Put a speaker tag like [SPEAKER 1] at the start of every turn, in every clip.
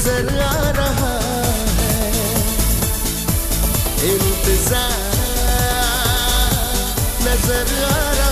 [SPEAKER 1] नज़र आ रहा है। इंतज़ार नज़र आ रहा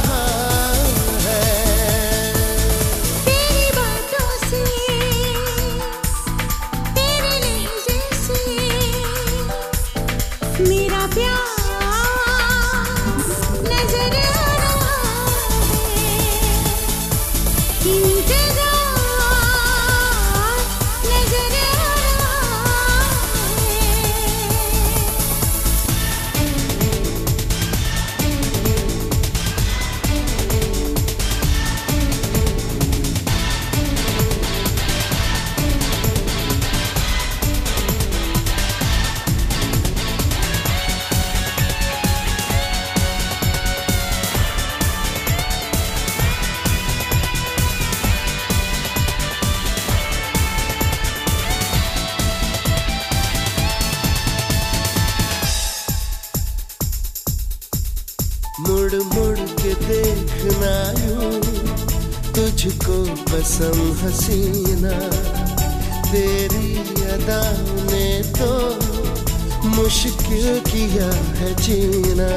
[SPEAKER 1] मुड़ मुड़ के देखना तुझको कसम हसीना। तेरी अदा ने तो मुश्किल किया है जीना।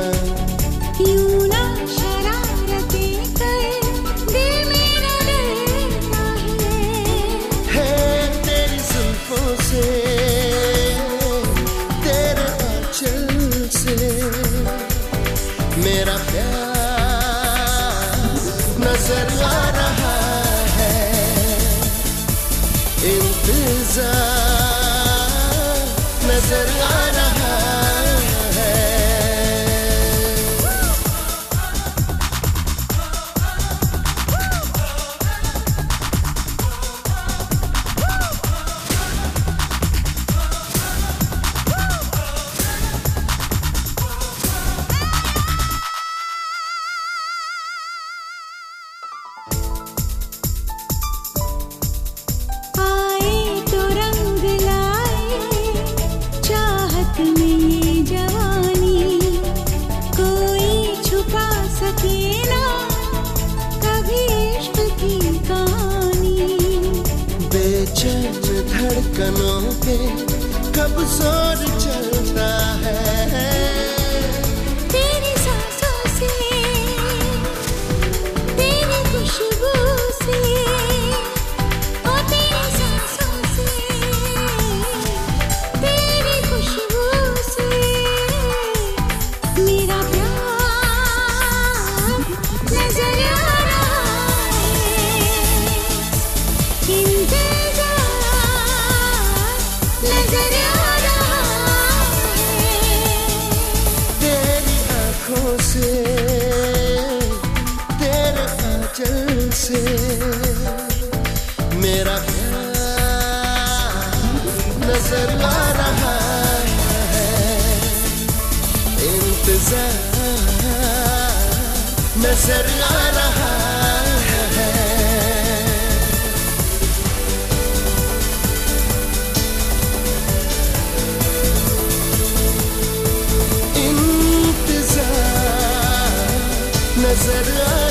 [SPEAKER 1] बेचैन धड़कनों पे कब ज़ोर चलता है?
[SPEAKER 2] नज़र आ रहा है। इंतज़ार नज़र आ रहा है।